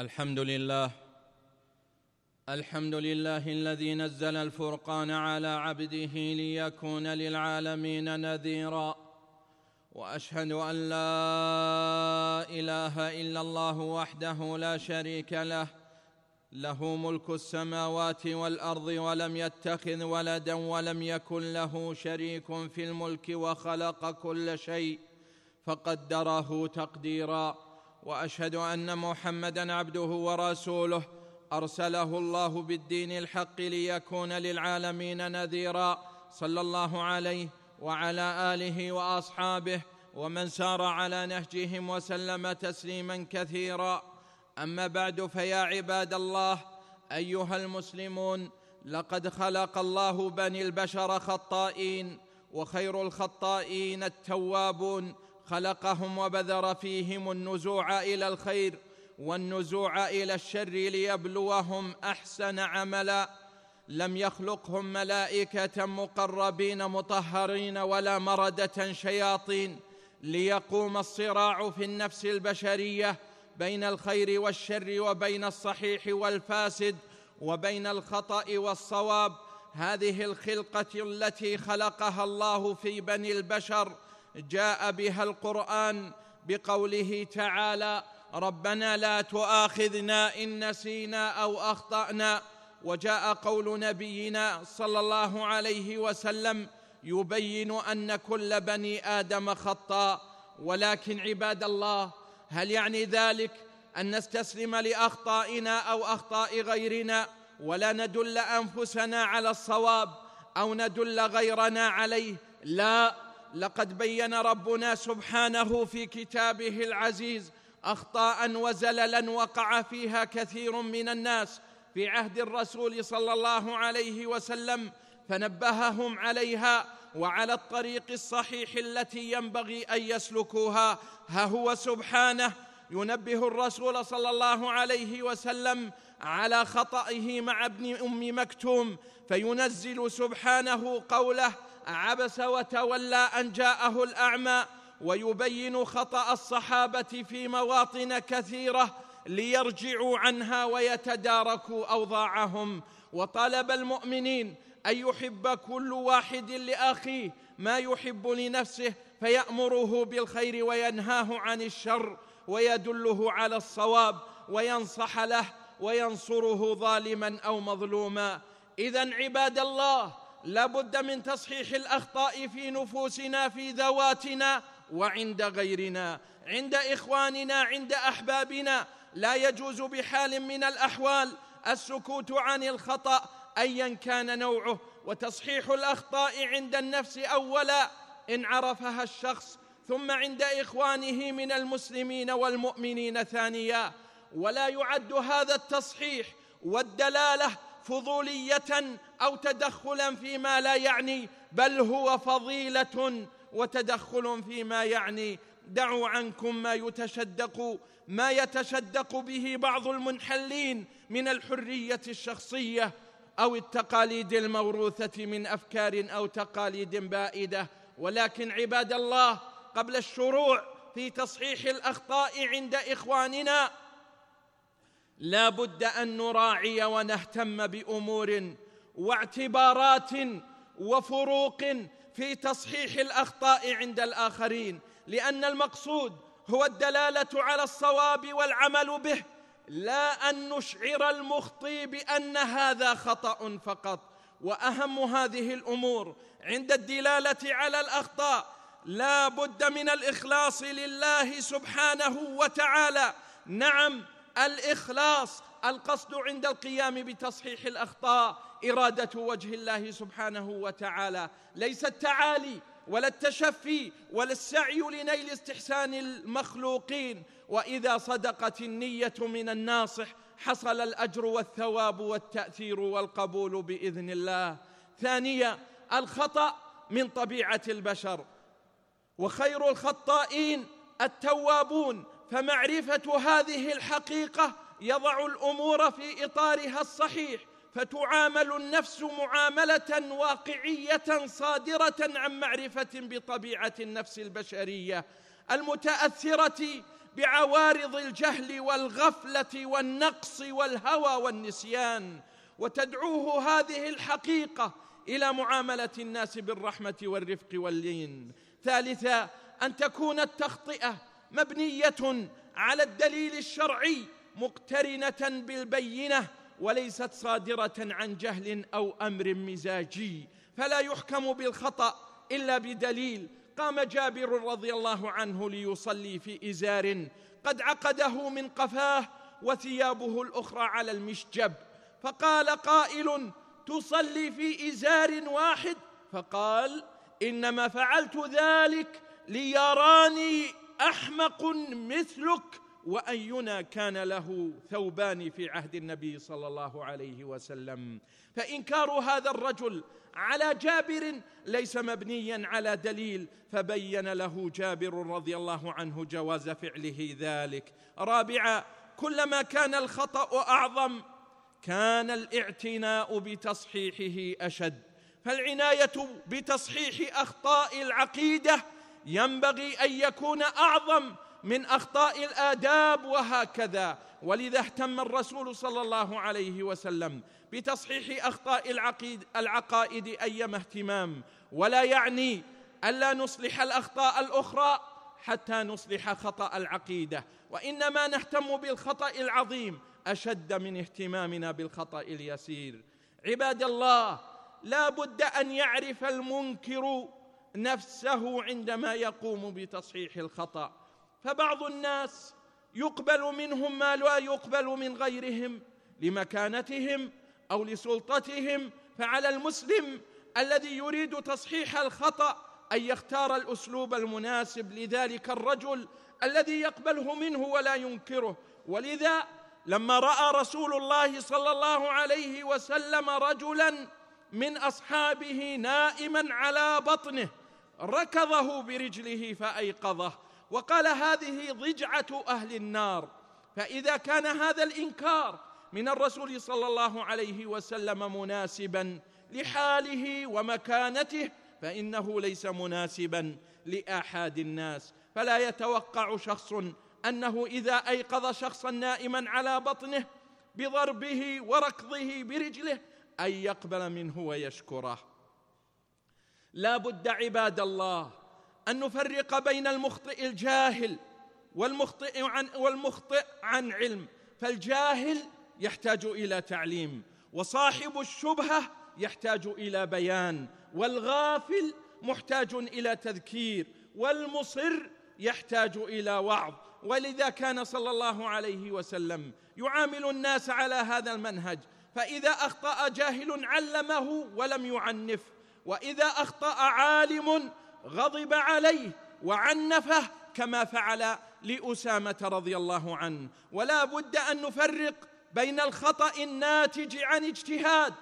الحمد لله الحمد لله الذي نزل الفرقان على عبده ليكون للعالمين نذيرا وأشهد أن لا إله إلا الله وحده لا شريك له له ملك السماوات والأرض ولم يتخذ ولدا ولم يكن له شريك في الملك وخلق كل شيء فقدره تقديرا. وأشهد أن محمدا عبده ورسوله أرسله الله بالدين الحق ليكون للعالمين نذيرا. صلى الله عليه وعلى آله وأصحابه ومن سار على نهجهم وسلم تسليما كثيرا. أما بعد فيا عباد الله أيها المسلمون لقد خلق الله بني البشر خطائين وخير الخطائين التوابون خلقهم وبذر فيهم النزوع إلى الخير والنزوع إلى الشر ليبلوهم أحسن عملا. لم يخلقهم ملائكة مقربين مطهرين ولا مردة شياطين. ليقوم الصراع في النفس البشرية بين الخير والشر وبين الصحيح والفاسد وبين الخطأ والصواب. هذه الخلقة التي خلقها الله في بني البشر جاء بها القرآن بقوله تعالى ربنا لا تؤاخذنا إن نسينا أو أخطأنا. وجاء قول نبينا صلى الله عليه وسلم يبين أن كل بني آدم خطاء. ولكن عباد الله هل يعني ذلك أن نستسلم لأخطائنا أو أخطاء غيرنا ولا ندل أنفسنا على الصواب أو ندل غيرنا عليه؟ لا. لقد بين ربنا سبحانه في كتابه العزيز أخطاء وزللا وقع فيها كثير من الناس في عهد الرسول صلى الله عليه وسلم فنبههم عليها وعلى الطريق الصحيح التي ينبغي أن يسلكوها. ها هو سبحانه ينبه الرسول صلى الله عليه وسلم على خطئه مع ابن أم مكتوم فينزل سبحانه قوله عبس وتولى أن جاءه الأعمى ويبين خطأ الصحابة في مواطن كثيرة ليرجعوا عنها ويتداركوا أوضاعهم. وطلب المؤمنين أن يحب كل واحد لأخيه ما يحب لنفسه فيأمره بالخير وينهاه عن الشر ويدله على الصواب وينصح له وينصره ظالما أو مظلوما. اذا عباد الله لابد من تصحيح الأخطاء في نفوسنا في ذواتنا وعند غيرنا عند إخواننا عند أحبابنا. لا يجوز بحال من الأحوال السكوت عن الخطأ ايا كان نوعه. وتصحيح الأخطاء عند النفس اولا إن عرفها الشخص ثم عند إخوانه من المسلمين والمؤمنين ثانيا. ولا يعد هذا التصحيح والدلالة فضولية أو تدخلا فيما لا يعني بل هو فضيلة وتدخل فيما يعني. دعوا عنكم ما يتشدق ما يتشدق به بعض المنحلين من الحرية الشخصية أو التقاليد الموروثة من أفكار أو تقاليد بائدة. ولكن عباد الله قبل الشروع في تصحيح الأخطاء عند إخواننا لا بد أن نراعي ونهتم بأمور واعتبارات وفروق في تصحيح الأخطاء عند الآخرين لأن المقصود هو الدلالة على الصواب والعمل به لا أن نشعر المخطي بأن هذا خطأ فقط. وأهم هذه الأمور عند الدلالة على الأخطاء لا بد من الإخلاص لله سبحانه وتعالى. نعم الإخلاص القصد عند القيام بتصحيح الأخطاء إرادة وجه الله سبحانه وتعالى. ليس التعالي ولا التشفي ولا السعي لنيل استحسان المخلوقين. وإذا صدقت النية من الناصح حصل الأجر والثواب والتأثير والقبول بإذن الله. ثانيا الخطأ من طبيعة البشر. وخير الخطائين التوابون. فمعرفة هذه الحقيقة يضع الأمور في إطارها الصحيح فتعامل النفس معاملة واقعية صادرة عن معرفة بطبيعة النفس البشرية المتأثرة بعوارض الجهل والغفلة والنقص والهوى والنسيان. وتدعوه هذه الحقيقة إلى معاملة الناس بالرحمة والرفق واللين. ثالثا أن تكون التخطئة مبنية على الدليل الشرعي مقترنة بالبينة وليست صادرة عن جهل أو أمر مزاجي. فلا يحكم بالخطأ إلا بدليل. قام جابر رضي الله عنه ليصلي في إزار قد عقده من قفاه وثيابه الأخرى على المشجب. فقال قائل تصلي في إزار واحد؟ فقال إنما فعلت ذلك ليراني أحمق مثلك وأينا كان له ثوبان في عهد النبي صلى الله عليه وسلم. فإنكار هذا الرجل على جابر ليس مبنيا على دليل فبين له جابر رضي الله عنه جواز فعله ذلك. رابعا كلما كان الخطأ أعظم كان الاعتناء بتصحيحه أشد. فالعناية بتصحيح أخطاء العقيدة ينبغي أن يكون أعظم من أخطاء الآداب وهكذا. ولذا اهتم الرسول صلى الله عليه وسلم بتصحيح أخطاء العقيد العقائد ايما اهتمام. ولا يعني الا نصلح الأخطاء الأخرى حتى نصلح خطأ العقيدة. وإنما نهتم بالخطأ العظيم أشد من اهتمامنا بالخطأ اليسير. عباد الله لا بد أن يعرف المنكر نفسه عندما يقوم بتصحيح الخطأ. فبعض الناس يقبل منهم ما لا يقبل من غيرهم لمكانتهم أو لسلطتهم. فعلى المسلم الذي يريد تصحيح الخطأ أن يختار الأسلوب المناسب لذلك الرجل الذي يقبله منه ولا ينكره. ولذا لما رأى رسول الله صلى الله عليه وسلم رجلا من أصحابه نائما على بطنه ركضه برجله فأيقظه. وقال هذه ضجعة أهل النار. فإذا كان هذا الإنكار من الرسول صلى الله عليه وسلم مناسبا لحاله ومكانته فإنه ليس مناسبا لأحد الناس. فلا يتوقع شخص أنه إذا أيقظ شخصا نائما على بطنه بضربه وركضه برجله أن يقبل منه ويشكره. لا بد عباد الله أن نفرق بين المخطئ الجاهل والمخطئ عن والمخطئ عن علم. فالجاهل يحتاج إلى تعليم وصاحب الشبهة يحتاج إلى بيان والغافل محتاج إلى تذكير والمصر يحتاج إلى وعظ. ولذا كان صلى الله عليه وسلم يعامل الناس على هذا المنهج. فإذا أخطأ جاهل علمه ولم يعنف. وإذا أخطأ عالم غضب عليه وعنفه كما فعل لأسامة رضي الله عنه. ولا بد أن نفرق بين الخطأ الناتج عن اجتهاد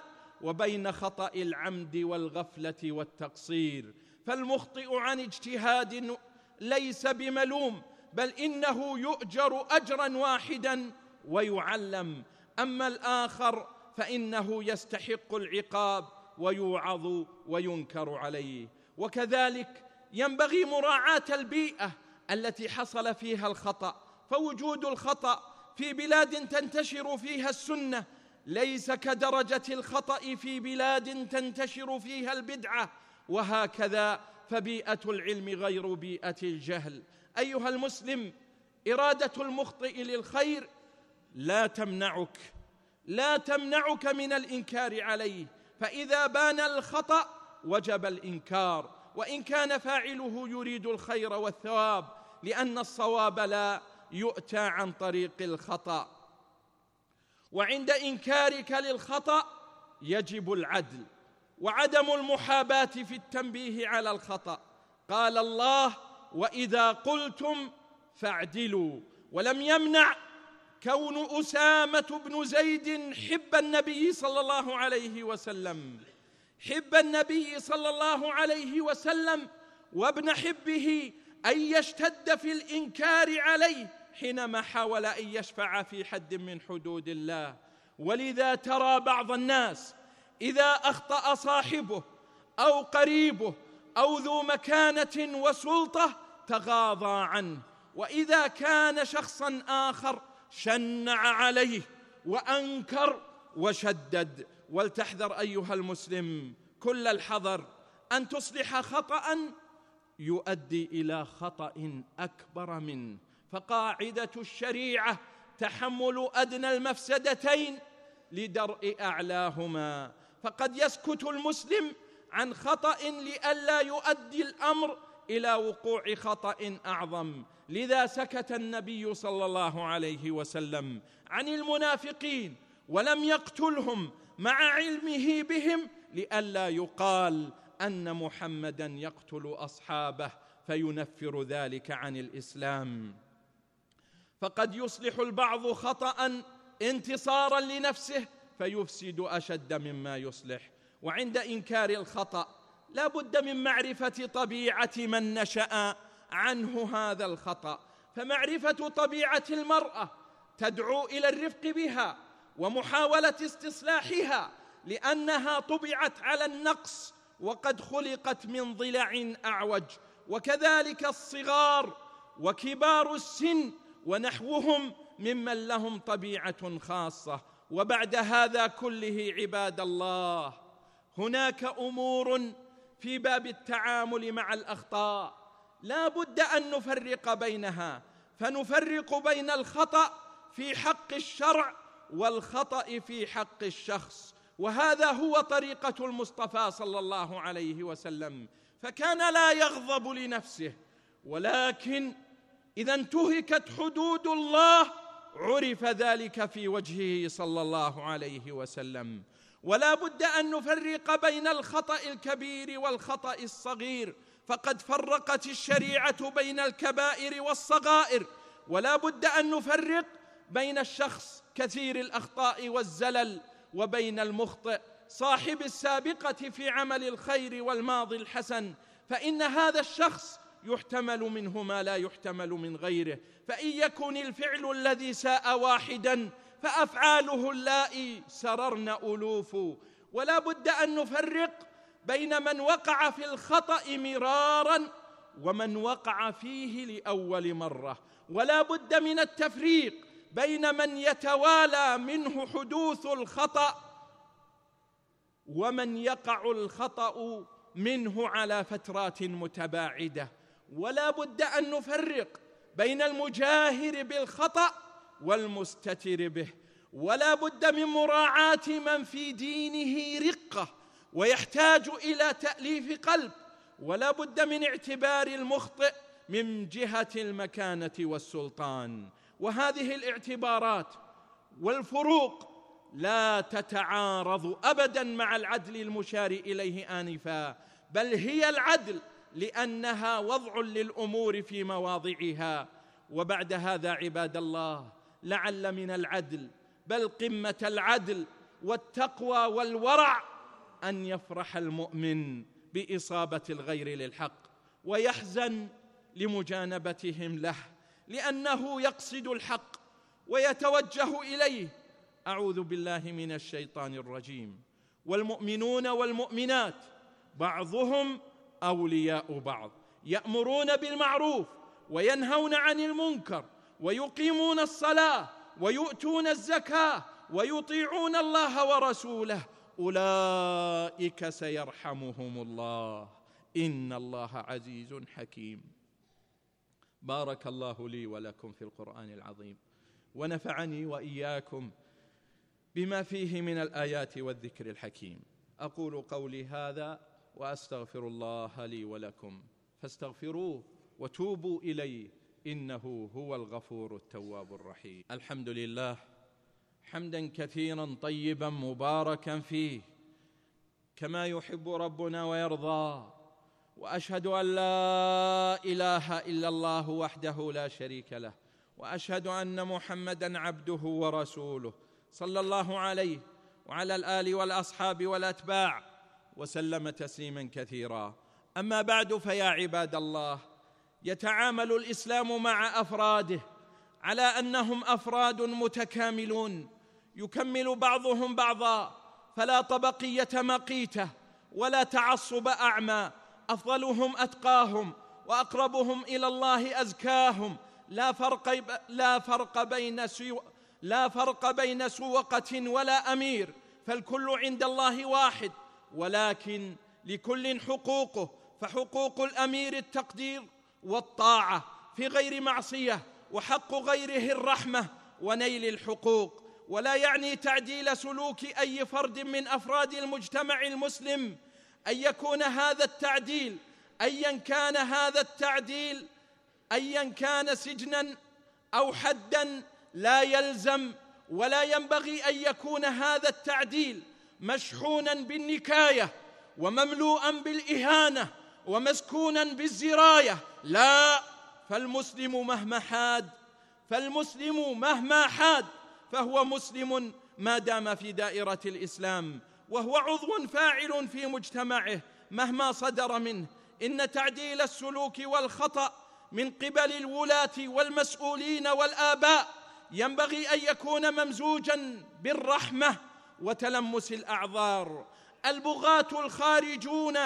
وبين خطأ العمد والغفلة والتقصير. فالمخطئ عن اجتهاد ليس بملوم بل إنه يؤجر أجرا واحدا ويعلم. أما الآخر فإنه يستحق العقاب. ويوعظ وينكر عليه. وكذلك ينبغي مراعاة البيئة التي حصل فيها الخطأ. فوجود الخطأ في بلاد تنتشر فيها السنة ليس كدرجة الخطأ في بلاد تنتشر فيها البدعة. وهكذا فبيئة العلم غير بيئة الجهل. أيها المسلم إرادة المخطئ للخير لا تمنعك لا تمنعك من الإنكار عليه. فإذا بان الخطأ وجب الإنكار وإن كان فاعله يريد الخير والثواب لأن الصواب لا يؤتى عن طريق الخطأ. وعند إنكارك للخطأ يجب العدل وعدم المحاباة في التنبيه على الخطأ. قال الله وإذا قلتم فاعدلوا ولم يمنع كون أسامة بن زيد حب النبي صلى الله عليه وسلم. حب النبي صلى الله عليه وسلم وابن حبه أن يشتد في الإنكار عليه حينما حاول أن يشفع في حد من حدود الله. ولذا ترى بعض الناس إذا أخطأ صاحبه أو قريبه أو ذو مكانة وسلطة تغاضى عنه. وإذا كان شخصا آخر شنع عليه وأنكر وشدد. ولتحذر أيها المسلم كل الحذر أن تصلح خطا يؤدي إلى خطأ أكبر منه فقاعدة الشريعة تحمل أدنى المفسدتين لدرء أعلاهما. فقد يسكت المسلم عن خطأ لئلا يؤدي الأمر إلى وقوع خطأ أعظم. لذا سكت النبي صلى الله عليه وسلم عن المنافقين ولم يقتلهم مع علمه بهم لئلا يقال أن محمدا يقتل أصحابه فينفر ذلك عن الإسلام. فقد يصلح البعض خطا انتصارا لنفسه فيفسد أشد مما يصلح. وعند إنكار الخطأ لا بد من معرفة طبيعة من نشأ عنه هذا الخطأ. فمعرفة طبيعة المرأة تدعو إلى الرفق بها ومحاولة استصلاحها لأنها طبعت على النقص وقد خلقت من ضلع أعوج. وكذلك الصغار وكبار السن ونحوهم ممن لهم طبيعة خاصة. وبعد هذا كله عباد الله هناك أمور في باب التعامل مع الأخطاء. لا بد أن نفرق بينها فنفرق بين الخطأ في حق الشرع والخطأ في حق الشخص. وهذا هو طريقة المصطفى صلى الله عليه وسلم. فكان لا يغضب لنفسه ولكن إذا انتهكت حدود الله عرف ذلك في وجهه صلى الله عليه وسلم. ولا بد أن نفرق بين الخطأ الكبير والخطأ الصغير. فقد فرقت الشريعة بين الكبائر والصغائر ولا بد أن نفرق بين الشخص كثير الأخطاء والزلل وبين المخطئ. صاحب السابقة في عمل الخير والماضي الحسن فإن هذا الشخص يحتمل منه ما لا يحتمل من غيره. فإن يكن الفعل الذي ساء واحدا فأفعاله اللائي سررن الوف ولا بد أن نفرق بين من وقع في الخطأ مرارا ومن وقع فيه لأول مرة. ولا بد من التفريق بين من يتوالى منه حدوث الخطأ ومن يقع الخطأ منه على فترات متباعدة. ولا بد أن نفرق بين المجاهر بالخطأ والمستتر به. ولا بد من مراعاة من في دينه رقة ويحتاج إلى تأليف قلب ولا بد من اعتبار المخطئ من جهة المكانة والسلطان. وهذه الاعتبارات والفروق لا تتعارض ابدا مع العدل المشار إليه آنفا بل هي العدل لأنها وضع للأمور في مواضعها. وبعد هذا عباد الله لعل من العدل بل قمة العدل والتقوى والورع أن يفرح المؤمن بإصابة الغير للحق ويحزن لمجانبتهم له لأنه يقصد الحق ويتوجه إليه. أعوذ بالله من الشيطان الرجيم. والمؤمنون والمؤمنات بعضهم أولياء بعض يأمرون بالمعروف وينهون عن المنكر ويقيمون الصلاة ويؤتون الزكاة ويطيعون الله ورسوله أولئك سيرحمهم الله. إن الله عزيز حكيم. بارك الله لي ولكم في القرآن العظيم. ونفعني وإياكم بما فيه من الآيات والذكر الحكيم. أقول قولي هذا وأستغفر الله لي ولكم. فاستغفروه وتوبوا إليه. إنه هو الغفور التواب الرحيم. الحمد لله حمدا كثيرا طيبا مباركا فيه كما يحب ربنا ويرضى. وأشهد أن لا إله إلا الله وحده لا شريك له وأشهد أن محمدا عبده ورسوله صلى الله عليه وعلى الآل والأصحاب والأتباع وسلم تسليما كثيرا. أما بعد فيا عباد الله يتعامل الإسلام مع أفراده على أنهم أفراد متكاملون. يكمل بعضهم بعضا فلا طبقية مقيتة ولا تعصب أعمى. أفضلهم أتقاهم وأقربهم إلى الله أزكاهم. لا فرق لا فرق بين سو لا فرق بين سوقة ولا أمير فالكل عند الله واحد. ولكن لكل حقوقه فحقوق الأمير التقدير والطاعة في غير معصية وحق غيره الرحمة ونيل الحقوق. ولا يعني تعديل سلوك أي فرد من أفراد المجتمع المسلم أن يكون هذا التعديل أيا كان هذا التعديل أيا كان سجنا أو حدا لا يلزم ولا ينبغي أن يكون هذا التعديل مشحونا بالنكاية ومملوءا بالإهانة ومسكونا بالزراية. لا فالمسلم مهما حاد فالمسلم مهما حاد فهو مسلم ما دام في دائرة الإسلام وهو عضو فاعل في مجتمعه مهما صدر منه. إن تعديل السلوك والخطأ من قبل الولاة والمسؤولين والآباء ينبغي أن يكون ممزوجا بالرحمة وتلمس الأعذار. البغاة الخارجون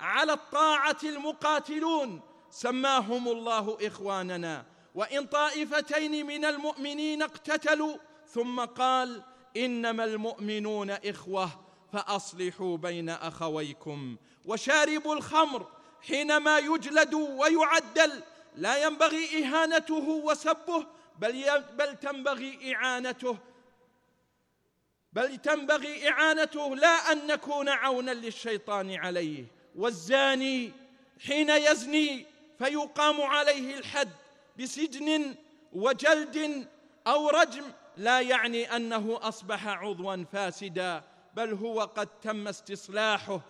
على الطاعة المقاتلون سماهم الله إخواننا. وإن طائفتين من المؤمنين اقتتلوا ثم قال إنما المؤمنون إخوة فأصلحوا بين أخويكم وشارب الخمر حينما يجلد ويعدل لا ينبغي إهانته وسبه بل, بل تنبغي إعانته بل تنبغي إعانته لا أن نكون عونا للشيطان عليه والزاني حين يزني فيقام عليه الحد بسجن وجلد أو رجم لا يعني أنه أصبح عضوا فاسدا بل هو قد تم استصلاحه.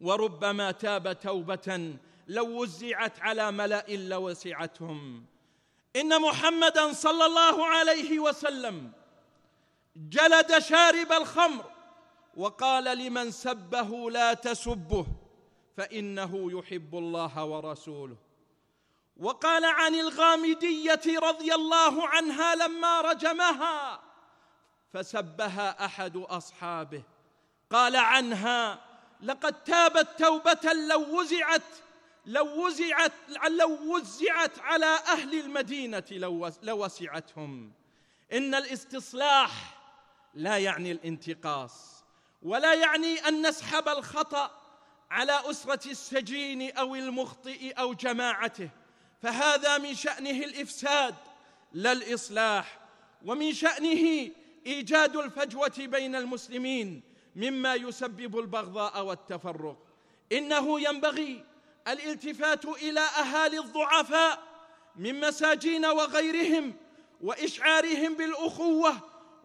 وربما تاب توبة لو وزعت على ملأ لوسعتهم. إن محمدا صلى الله عليه وسلم جلد شارب الخمر وقال لمن سبه لا تسبه فإنه يحب الله ورسوله. وقال عن الغامدية رضي الله عنها لما رجمها فسبها أحد أصحابه. قال عنها لقد تابت توبة لو وزعت لو وزعت لو وزعت على أهل المدينة لوسعتهم. إن الاستصلاح لا يعني الانتقاص ولا يعني أن نسحب الخطأ على أسرة السجين أو المخطئ أو جماعته. فهذا من شأنه الإفساد لا الإصلاح ومن شأنه إيجاد الفجوة بين المسلمين مما يسبب البغضاء والتفرق. إنه ينبغي الالتفات إلى أهالي الضعفاء من مساجين وغيرهم وإشعارهم بالأخوة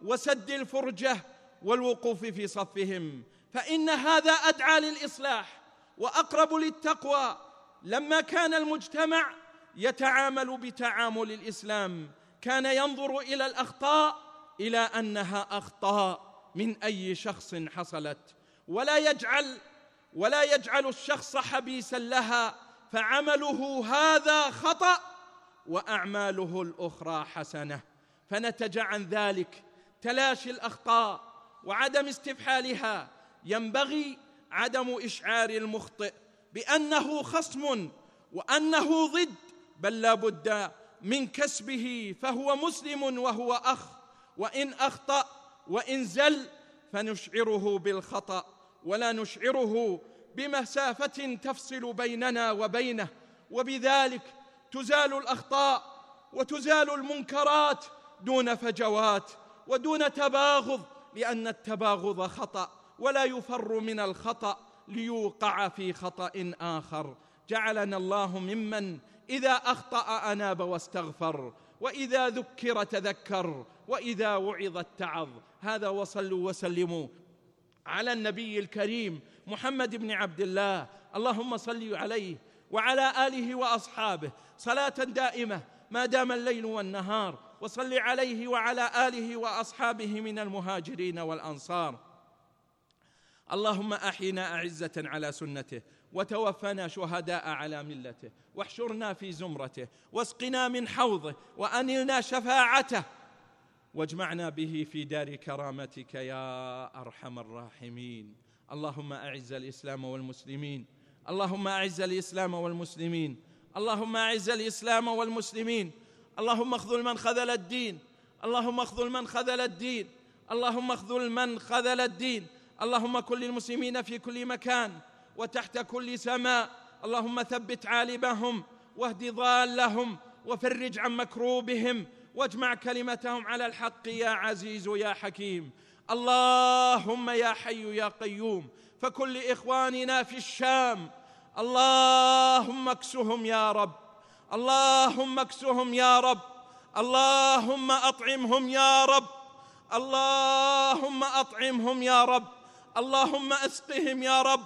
وسد الفرجة والوقوف في صفهم. فإن هذا أدعى للإصلاح وأقرب للتقوى لما كان المجتمع يتعامل بتعامل الإسلام. كان ينظر إلى الأخطاء إلى أنها أخطاء من أي شخص حصلت. ولا يجعل ولا يجعل الشخص حبيسا لها فعمله هذا خطأ وأعماله الأخرى حسنة. فنتج عن ذلك تلاشي الأخطاء وعدم استفحالها. ينبغي عدم إشعار المخطئ بأنه خصم وأنه ضد. بل لا بد من كسبه فهو مسلم وهو أخ وإن أخطأ وإن زل فنشعره بالخطأ ولا نشعره بمسافة تفصل بيننا وبينه وبذلك تزال الأخطاء وتزال المنكرات دون فجوات ودون تباغض لأن التباغض خطأ ولا يفر من الخطأ ليوقع في خطأ آخر. جعلنا الله ممن إذا أخطأ أناب واستغفر وإذا ذكر تذكر وإذا وعظ اتعظ هذا وصلوا وسلموا على النبي الكريم محمد بن عبد الله. اللهم صل عليه وعلى آله وأصحابه. صلاة دائمة ما دام الليل والنهار. وصل عليه وعلى آله وأصحابه من المهاجرين والأنصار. اللهم أحينا أعزة على سنته. وتوفنا شهداء على ملته واحشرنا في زمرته واسقنا من حوضه وأنلنا شفاعته واجمعنا به في دار كرامتك يا أرحم الراحمين. اللهم أعز الإسلام والمسلمين. اللهم أعز الإسلام والمسلمين. اللهم أعز الإسلام والمسلمين. اللهم اخذل من خذل الدين. اللهم اخذل من خذل الدين. اللهم اخذل من خذل الدين. اللهم كن للمسلمين في كل مكان. وتحت كل سماء. اللهم ثبت عالمهم واهد ضالهم وفرج عن مكروبهم واجمع كلمتهم على الحق يا عزيز يا حكيم. اللهم يا حي يا قيوم فكن لاخواننا في الشام. اللهم اكسهم يا رب. اللهم اكسهم يا رب. اللهم أطعمهم يا رب. اللهم أطعمهم يا رب. اللهم أسقهم يا رب.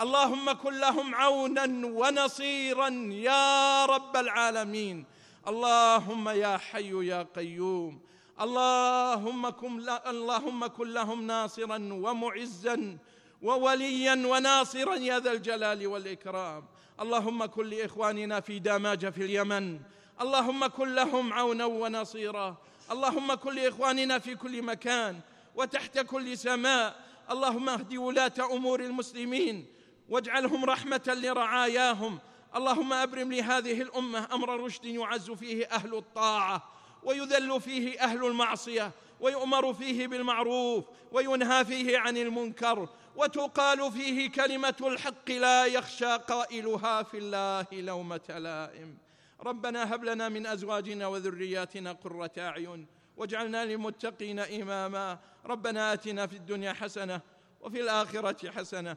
اللهم كن لهم عونا ونصيرا يا رب العالمين. اللهم يا حي يا قيوم. اللهم كن اللهم كن لهم ناصرا ومعزا ووليا وناصرا يا ذا الجلال والإكرام. اللهم كن لإخواننا في داماج في اليمن. اللهم كن لهم عونا ونصيرا. اللهم كن لإخواننا في كل مكان وتحت كل سماء. اللهم اهد ولاة أمور المسلمين. واجعلهم رحمة لرعاياهم. اللهم أبرم لهذه الأمة أمر رشد يعز فيه أهل الطاعة ويذل فيه أهل المعصية ويؤمر فيه بالمعروف وينهى فيه عن المنكر وتقال فيه كلمة الحق لا يخشى قائلها في الله لومة لائم. ربنا هب لنا من أزواجنا وذرياتنا قرة أعين واجعلنا للمتقين إماما. ربنا آتنا في الدنيا حسنة وفي الآخرة حسنة